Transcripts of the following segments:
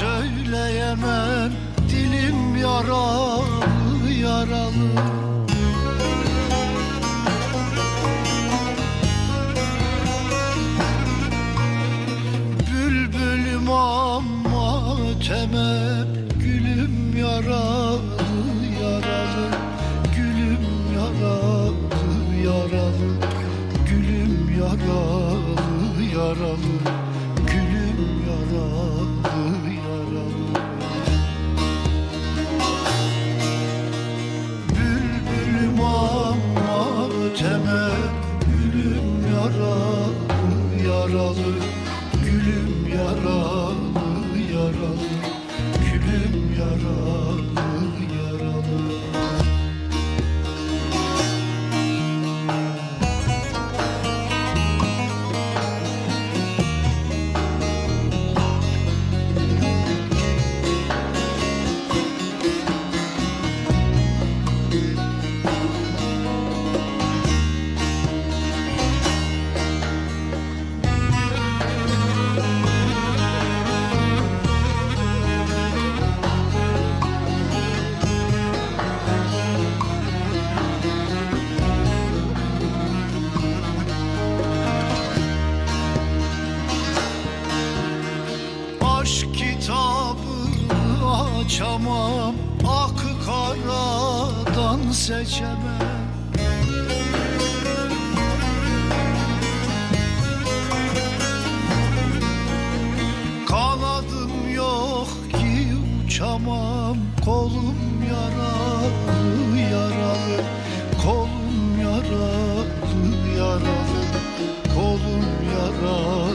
söyleyemem dilim yaralı yaralı. Bülbülüm ama temem gülüm yaralı yaralı. Gülüm yaralı yaralı. Gülüm yaralı yaralı. Yaralı yaralı. Gülüm yaralı yaralı. Gülüm yaralı yaralı. Aşk açamam Ak karadan seçemem. Kanadım yok ki uçamam Kolum yaralı yaralı. Kolum yaralı yaralı. Kolum yaralı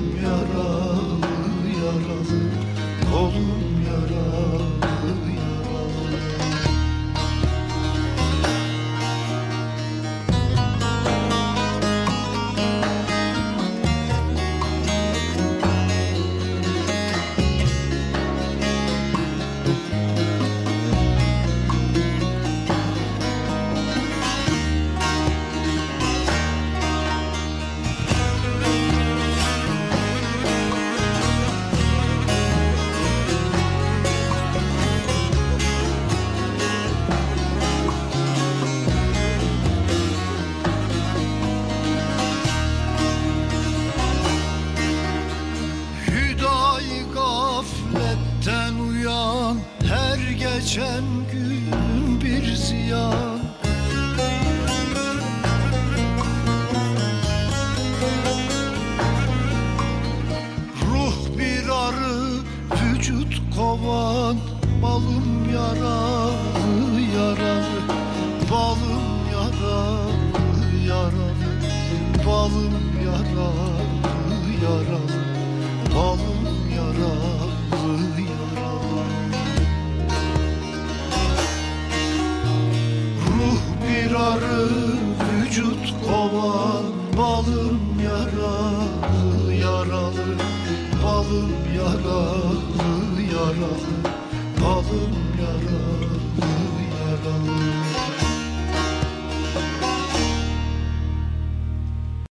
Kolum yaralı yaralı. Kolum yaralı geçen gün bir ziyan. Ruh bir arı, vücut kovan Balım yaralı yaralı Balım yaralı yaralı Balım yaralı yaralı Balım vücut kovan Balım yaralı yaralı. Balım yaralı yaralı. Balım yaralı